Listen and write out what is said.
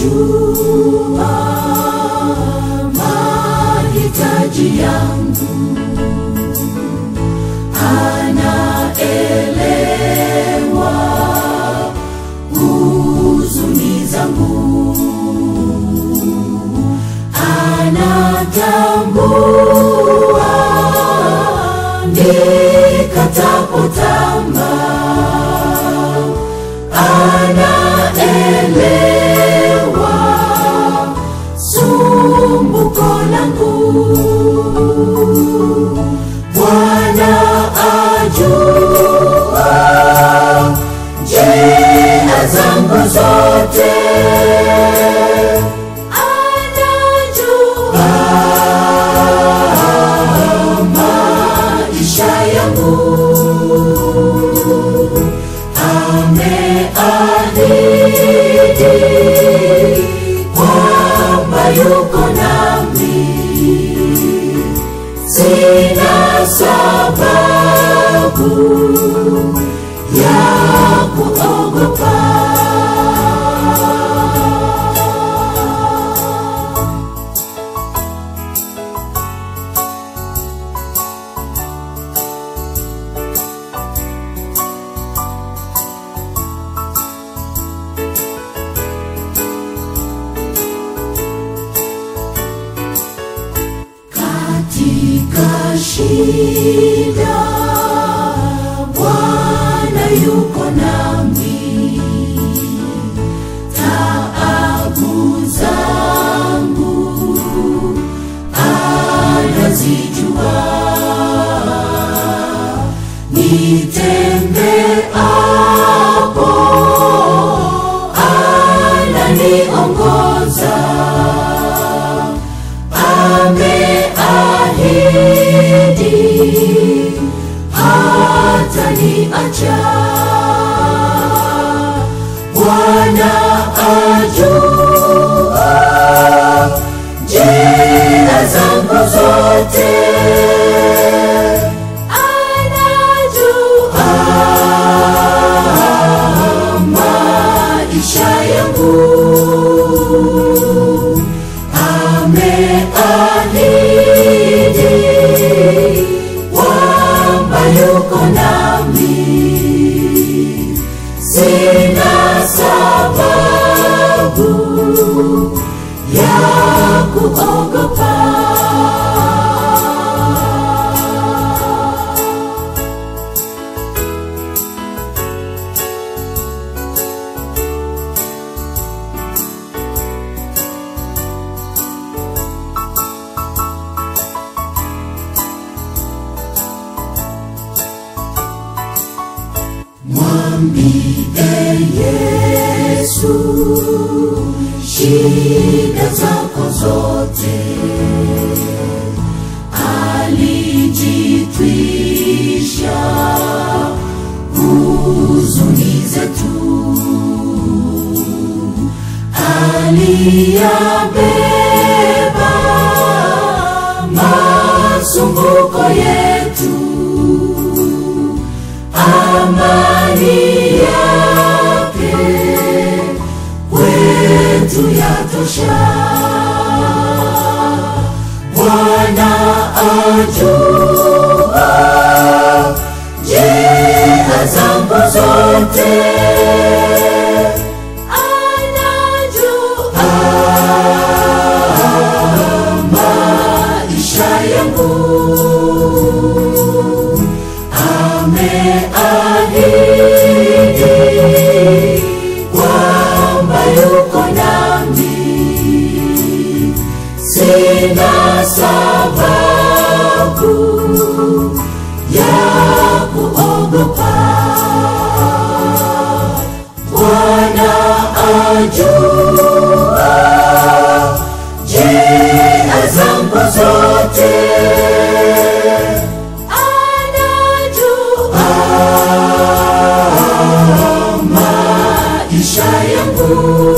Ajua mahitaji yangu, anaelewa huzuni zangu, anatambua nikatapotamba, amor. Sina sababu ya she ameahidi hata niacha. Bwana ajua sababu ya kuogopa. Mwambie Yesu shida zako zote, alijitwisha huzuni zetu, aliyabeba masumbuko yetu yatosha. Bwana ajua Je, zangu zote, yangu,